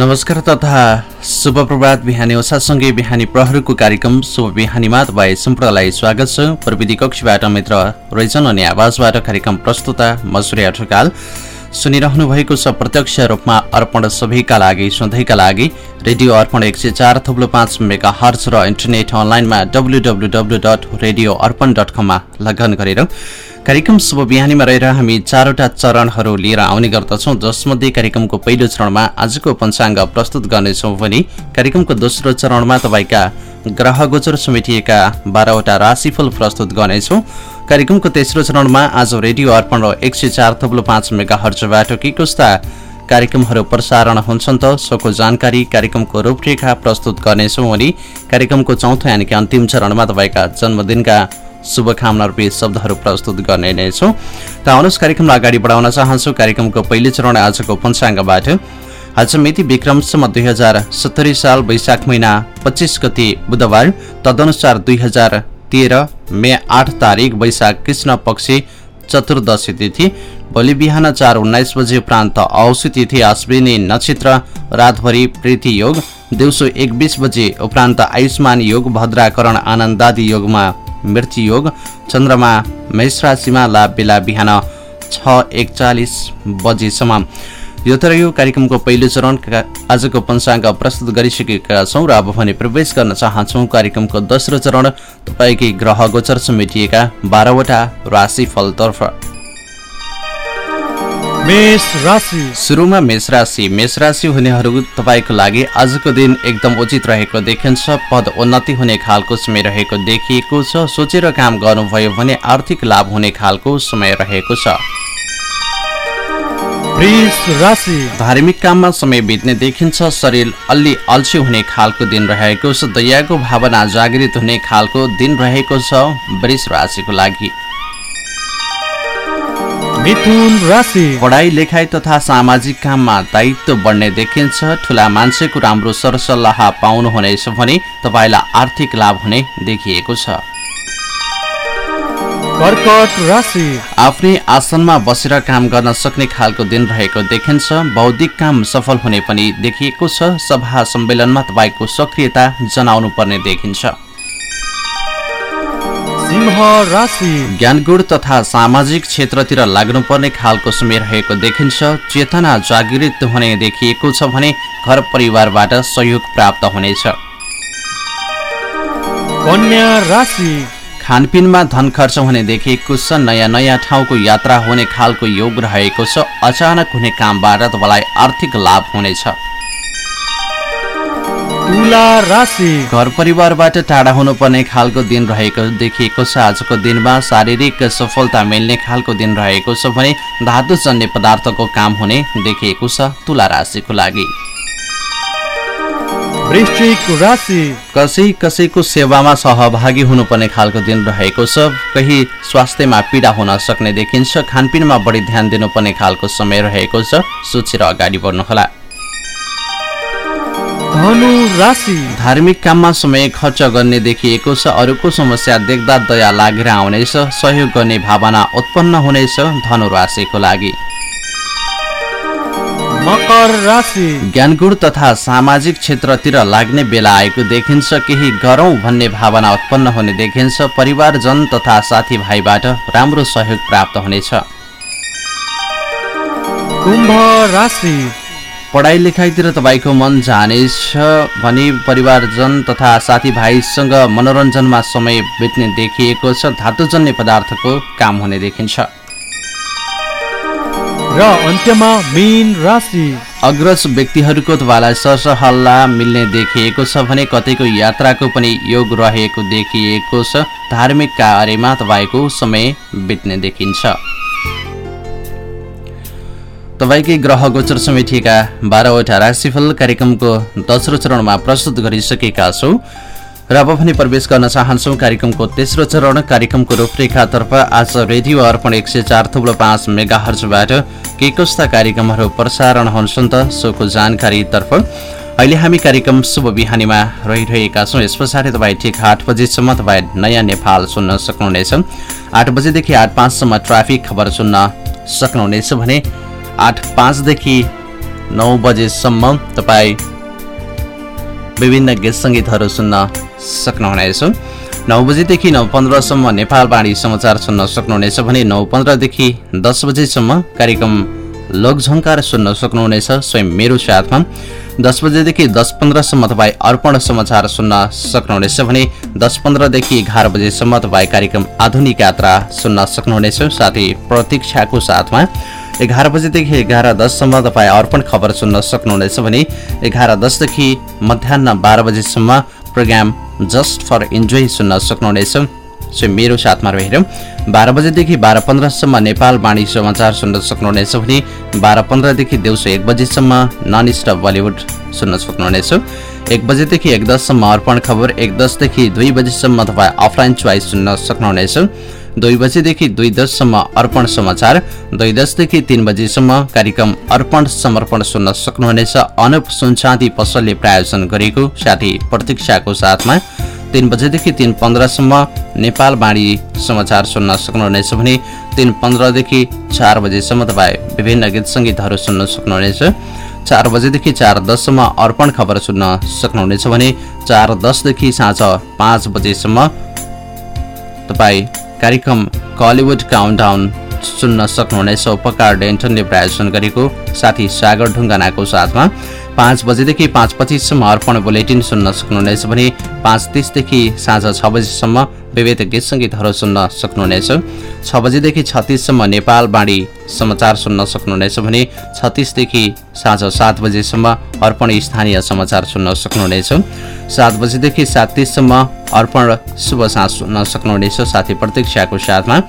नमस्कार तथा शुभ प्रभात बिहानी ओसासँगै बिहानी प्रहरको कार्यक्रम शुभ बिहानीमा तपाईँ सम्पूर्णलाई स्वागत छ प्रविधि कक्षबाट मित्र रहेछन् अनि आवाजबाट कार्यक्रम प्रस्तुता मसुरिया ठुकाल सुनिरहनु भएको छ। प्रत्यक्ष रूपमा अर्पण सबैका लागि सधैँका लागि रेडियो अर्पण एक सय चार थुप्लो पाँच मेगा हर्च र इन्टरनेट अनलाइनमा W W W dot radio Arpan dot कममा लगन गरेर कार्यक्रम शुभ बिहानीमा रहेर हामी चारवटा चरणहरू लिएर आउने गर्दछौँ। जसमध्ये कार्यक्रमको पहिलो चरणमा आजको पञ्चाङ्ग प्रस्तुत गर्नेछौँ भने कार्यक्रमको दोस्रो चरणमा तपाईँका ग्रह गोचर समेटिएका बाह्रवटा राशिफल प्रस्तुत गर्नेछौँ। कार्यक्रमको तेस्रो चरणमा आज रेडियो अर्पण र एक सय चार थप्लो पाँच मेगा हर्चबाट के कस्ता कार्यक्रमहरू प्रसारण हुन्छन् त सोको जानकारी कार्यक्रमको रूपरेखा प्रस्तुत गर्नेछौँ भने कार्यक्रमको चौथो यानि कि अन्तिम चरणमा तपाईँका जन्मदिनका शुभकामना रूपी शब्दहरू प्रस्तुत गर्ने नै छौँ। त आउनुहोस् कार्यक्रमलाई अगाडि बढाउन चाहन्छु। कार्यक्रमको पहिलो चरण आजको पञ्चाङ्गबाट। आज मिति विक्रमसम्म दुई हजार सत्तरी साल वैशाख महिना पच्चिस गति बुधबार तदनुसार दुई हजार तेह्र मे आठ तारिक वैशाख कृष्ण पक्षी चतुर्दशी तिथि भोलि बिहान चार उन्नाइस बजे उपरान्त औसी तिथि अश्विनी नक्षत्र रातभरि प्रीति योग दिउँसो एक बिस बजे उपरान्त आयुष्मान योग भद्राकरण आनन्दादि योगमा मृत्यु योग चन्द्रमा मेष राशिमा लाभ बेला बिहान छ एकचालिस बजेसम्म। यो तर यो कार्यक्रमको पहिलो चरण आजको पञ्चाङ्ग प्रस्तुत गरिसकेका छौँ र अब भने प्रवेश गर्न चाहन्छौँ कार्यक्रमको दोस्रो चरण तपाईँकै ग्रह गोचर समेटिएका बाह्रवटा राशिफलतर्फ। सुरुमा मेष राशि। मेष राशि हुनेहरू तपाईँको लागि आजको दिन एकदम उचित रहेको देखिन्छ। पद उन्नति हुने खालको समय रहेको देखिएको छ। सोचेर काम गर्नुभयो भने आर्थिक लाभ हुने खालको समय रहेको छ। धार्मिक काममा समय बित्ने देखिन्छ। शरीर अलि अल्छी हुने खालको दिन रहेको छ। दयाको भावना जागृत हुने खालको दिन रहेको छ। वृष राशिको लागि। मिथुन राशि। पढाइ लेखाइ तथा सामाजिक काममा दायित्व बढ्ने देखिन्छ। ठुला मान्छेको राम्रो सरसल्लाह पाउनुहुनेछ भने तपाईँलाई आर्थिक लाभ हुने देखिएको छ। कर्कट राशि। आफ्नै आसनमा बसेर काम गर्न सक्ने खालको दिन रहेको देखिन्छ। बौद्धिक काम सफल हुने पनि देखिएको छ। सभा सम्मेलनमा तपाईँको सक्रियता जनाउनु पर्ने देखिन्छ। सिंह राशि। ज्ञानगुण तथा सामाजिक क्षेत्रतिर लाग्नुपर्ने खालको समय रहेको देखिन्छ। चेतना जागृत हुने देखिएको छ भने घर परिवारबाट सहयोग प्राप्त हुनेछ। कन्या राशि। खानपिनमा धन खर्च हुने देखिएको छ नयाँ नयाँ ठाउँको यात्रा हुने खालको योग रहेको छ। अचानक हुने कामबाट तपाईँलाई आर्थिक लाभ हुनेछ। तुला राशि। घर परिवारबाट टाढा हुनुपर्ने खालको दिन रहेको देखिएको छ आजको दिनमा शारीरिक सफलता मिल्ने खालको दिन रहेको छ भने धातुजन्य पदार्थको काम हुने देखिएको छ तुला राशिको लागि। राशि। कसै कसैको सेवामा सहभागी हुनुपर्ने खालको दिन रहेको छ। कही स्वास्थ्यमा पीडा हुन सक्ने देखिन्छ। खानपिनमा बढी ध्यान दिनुपर्ने खालको समय रहेको छ। सोचेर अगाडि बढ्नुहोला। धनु राशि। धार्मिक काममा समय खर्च गर्ने देखिएको छ। अरूको समस्या देख्दा दया लागेर आउनेछ। सहयोग गर्ने भावना उत्पन्न हुनेछ। धनु राशिको लागि। मकर राशि। ज्ञानगुण तथा सामाजिक क्षेत्रतिर लाग्ने बेला आएको देखिन्छ केही गरौँ भन्ने भावना उत्पन्न हुने देखिन्छ। परिवारजन तथा साथीभाइबाट राम्रो सहयोग प्राप्त हुनेछ। कुम्भ राशि। पढाइ लेखाइतिर तपाईँको मन जानेछ भने परिवारजन तथा साथीभाइसँग मनोरञ्जनमा समय बित्ने देखिएको छ। धातुजन्य पदार्थको काम हुने देखिन्छ। र अन्त्यमा मेन राशि। अग्रज व्यक्तिहरूको तपाईँलाई सरसहल्ला मिल्ने देखिएको छ भने कतैको यात्राको पनि योग रहेको देखिएको छ। धार्मिक कार्यमा तपाईँको समय बित्ने देखिन्छ। तपाईँकै ग्रह गोचर समितिका बाह्रवटा राशिफल कार्यक्रमको दोस्रो चरणमा प्रस्तुत गरिसकेका छौँ। र अब पनि प्रवेश गर्न चाहन्छौँ कार्यक्रमको तेस्रो चरण कार्यक्रमको रूपरेखातर्फ आज रेडियो अर्पण एक सय चार थुप्रो पाँच मेगा हर्चबाट के कस्ता कार्यक्रमहरू प्रसारण हुन्छन् त सोको जानकारीतर्फ अहिले हामी कार्यक्रम शुभ बिहानीमा रहिरहेका छौँ। यस पछाडि तपाईँ ठिक आठ बजीसम्म तपाईँ नयाँ नेपाल सुन्न सक्नुहुनेछ। आठ बजेदेखि आठ पाँचसम्म ट्राफिक खबर सुन्न सक्नुहुनेछ भने आठ पाँचदेखि नौ बजेसम्म तपाईँ विभिन्न गीत सङ्गीतहरू सुन्न सक्नुहुनेछ। नौ बजेदेखि नौ पन्ध्रसम्म नेपालवाणी समाचार सुन्न सक्नुहुनेछ भने नौ पन्ध्रदेखि दस बजेसम्म कार्यक्रम लोकझङ्कार सुन्न सक्नुहुनेछ। स्वयं मेरो साथमा दस बजेदेखि दस पन्ध्रसम्म तपाईँ अर्पण समाचार सुन्न सक्नुहुनेछ भने दस पन्ध्रदेखि एघार बजेसम्म तपाईँ कार्यक्रम आधुनिक यात्रा सुन्न सक्नुहुनेछ। साथै प्रतीक्षाको साथमा एघार बजेदेखि एघार दससम्म तपाईँ अर्पण खबर सुन्न सक्नुहुनेछ भने एघार दसदेखि मध्याह बाह्र बजेसम्म प्रोग्राम जस्ट फर इन्जोय सुन्न सक्नुहुनेछ। सो मेरो साथमा रहेर बाह्र बजेदेखि बाह्र पन्ध्रसम्म नेपाल वाणी समाचार सुन्न सक्नुहुनेछ भने बाह्र पन्ध्रदेखि दिउँसो एक बजीसम्म नन स्टप बलिउड सुन्न सक्नुहुनेछ। एक बजेदेखि एक दससम्म अर्पण खबर एक दसदेखि दुई बजीसम्म तपाईँ अफलाइन चोइस सुन्न सक्नुहुनेछ। दुई बजेदेखि दुई दससम्म अर्पण समाचार दुई दसदेखि तिन बजीसम्म कार्यक्रम अर्पण समर्पण सुन्न सक्नुहुनेछ। अनुप सुनचाँदी पसलले प्रायोजन गरेको साथै प्रतीक्षाको साथमा तिन बजेदेखि तिन पन्ध्रसम्म नेपाल बाणी समाचार सुन्न सक्नुहुनेछ भने तिन पन्ध्रदेखि चार बजेसम्म तपाईँ विभिन्न गीत सङ्गीतहरू सुन्न सक्नुहुनेछ। चार बजेदेखि चार दससम्म अर्पण खबर सुन्न सक्नुहुनेछ भने चार दसदेखि साँझ पाँच बजेसम्म तपाईँ कार्यक्रम कलिउड काउन्टाउन सुन्न सक्नुहुनेछ। उपकार डेन्टनले प्रायोजन गरेको साथी सागर ढुङ्गानाको साथमा। पाँच बजेदेखि पाँच पच्चिससम्म अर्पण बुलेटिन सुन्न सक्नुहुनेछ भने पाँच तिसदेखि साँझ छ बजीसम्म विविध गीत सङ्गीतहरू सुन्न सक्नुहुनेछ। छ बजेदेखि छत्तिससम्म नेपाल बाणी समाचार सुन्न सक्नुहुनेछ भने छत्तिसदेखि साँझ सात बजेसम्म अर्पण स्थानीय समाचार सुन्न सक्नुहुनेछ। सात बजेदेखि सात तिससम्म अर्पण शुभ साँझ सुन्न सक्नुहुनेछ साथी प्रतीक्षाको साथमा।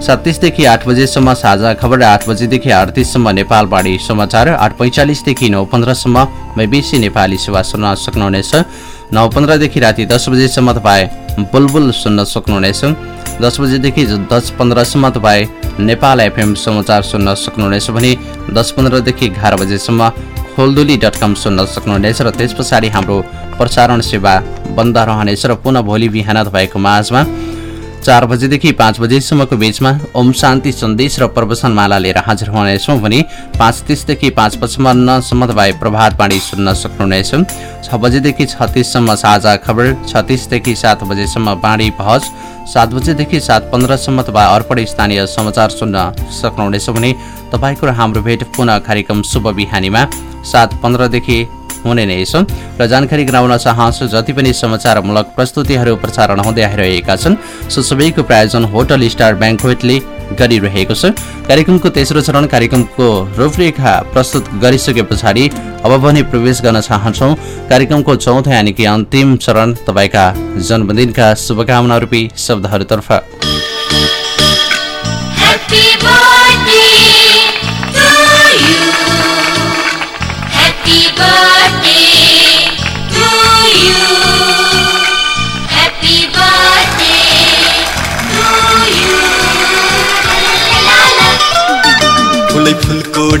सात तिसदेखि आठ बजेसम्म साझा खबर आठ बजेदेखि अडतिससम्म नेपालबाडी समाचार आठ पैँचालिसदेखि नौ पन्ध्रसम्म बिबिसी नेपाली सेवा सुन्न सक्नुहुनेछ। नौ पन्ध्रदेखि राति दस बजेसम्म तपाईँ बुलबुल सुन्न सक्नुहुनेछ। दस बजेदेखि दस पन्ध्रसम्म तपाईँ नेपाल एफएम समाचार सुन्न सक्नुहुनेछ भने दस पन्ध्रदेखि एघार बजेसम्म खोलदुली डट कम सुन्न सक्नुहुनेछ र त्यस पछाडि हाम्रो प्रसारण सेवा बन्द रहनेछ र पुनः भोलि बिहान तपाईँको माझमा चार बजेदेखि पाँच बजेसम्मको बिचमा ओम शान्ति सन्देश र प्रवचनमाला लिएर हाजिर हुनेछौँ भने पाँच तिसदेखि पाँच पचपन्नसम्म तपाईँ प्रभात बाणी सुन्न सक्नुहुनेछ छ बजेदेखि छत्तिससम्म साझा खबर छत्तिसदेखि सात बजेसम्म बाणी पहज सात बजेदेखि सात पन्ध्रसम्म तपाईँ अर्पण स्थानीय समाचार सुन्न सक्नुहुनेछ भने तपाईँको हाम्रो भेट पुनः कार्यक्रम शुभ बिहानीमा सात पन्ध्रदेखि हुने नै छ र जानकारी गराउन चाहन्छु जति पनि समाचारमूलक प्रस्तुतिहरू प्रसारण हुँदै आइरहेका छन् सो सबैको प्रायोजन होटल स्टार ब्याङ्कवेटले गरिरहेको छ। कार्यक्रमको तेस्रो चरण कार्यक्रमको रूपरेखा प्रस्तुत गरिसके पछाडि अब भने प्रवेश गर्न चाहन्छौँ। कार्यक्रमको चौथो यानि कि अन्तिम चरण तपाईँका जन्मदिनका शुभकामना रूपी शब्दहरूतर्फ।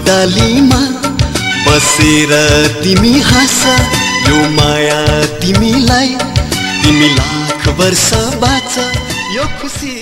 डालीमा बसेर तिमी हाँस यो माया तिमीलाई तिमी लाख वर्ष बाँच यो खुसी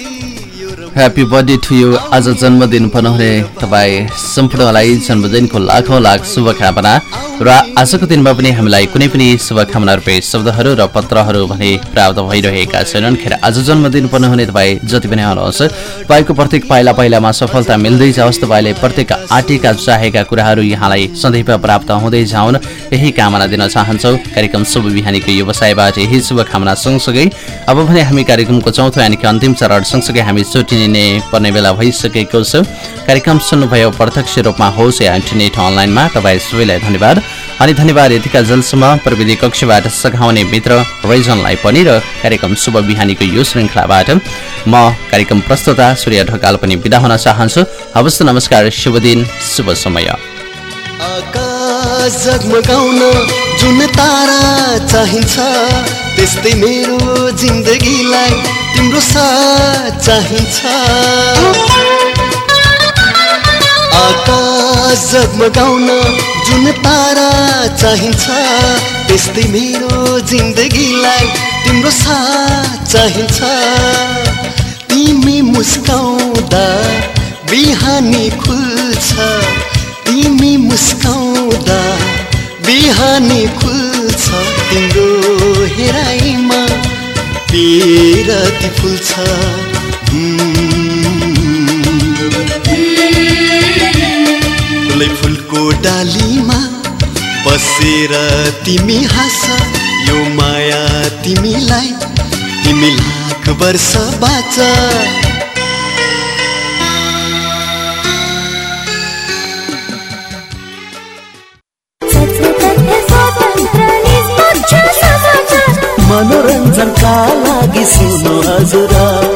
ह्याप्पी बर्थडे टु यु आज जन्मदिन मनाउने तपाईँ सम्पूर्णलाई जन्मदिनको लाखौँ लाख शुभकामना। र आजको दिनमा पनि हामीलाई कुनै पनि शुभकामना रूपे शब्दहरू र पत्रहरू भने प्राप्त भइरहेका छैनन्। खेर आज जन्मदिन हुने तपाईँ जति पनि हुनुहुन्छ तपाईँको प्रत्येक पाइला पाइलामा सफलता मिल्दै जाओस् तपाईँले प्रत्येक आँटेका चाहेका कुराहरू यहाँलाई सदैव प्राप्त हुँदै जाउन्। यही कामना दिन चाहन्छौँ। कार्यक्रम शुभ बिहानीको व्यवसायबाट यही शुभकामना सँगसँगै। अब भने हामी कार्यक्रमको चौथो यानि अन्तिम चरण सँगसँगै हामी छुट्टिने पर्ने बेला भइसकेको छ। कार्यक्रम सुन्नुभयो प्रत्यक्ष रूपमा होस् या इन्टरनेट अनलाइनमा। तपाईँ सबैलाई धन्यवाद। अनि धन्यवाद यतिका जलसम्म प्रविधि कक्षबाट सघाउने मित्र रैजनलाई पनि र कार्यक्रम शुभ बिहानीको यो श्रृङ्खलाबाट म कार्यक्रम प्रस्तुता सूर्य ढकाल पनि बिदा हुन चाहन्छु। हवस् नमस्कार शुभ दिन शुभ समय। जगमगाउन जुन तारा चाहिन्छ त्यस्तै मेरो जिन्दगीलाई तिम्रो साथ चाहिन्छ। आकाश जगमगाउन जुन तारा चाहिन्छ त्यस्तै मेरो जिन्दगीलाई तिम्रो साथ चाहिन्छ। तिमी मुस्काउँदा बिहानी खुल्छ तिमी मुस्काउँदा पनि फुल्छ तिम्रो हेराइमा पिरती फुल्छ। डालीमा बसेर तिमी हाँस यो माया तिमीलाई तिमी लाख वर्ष बाँच मनोरञ्जनका लागि सुन्नु हजुर।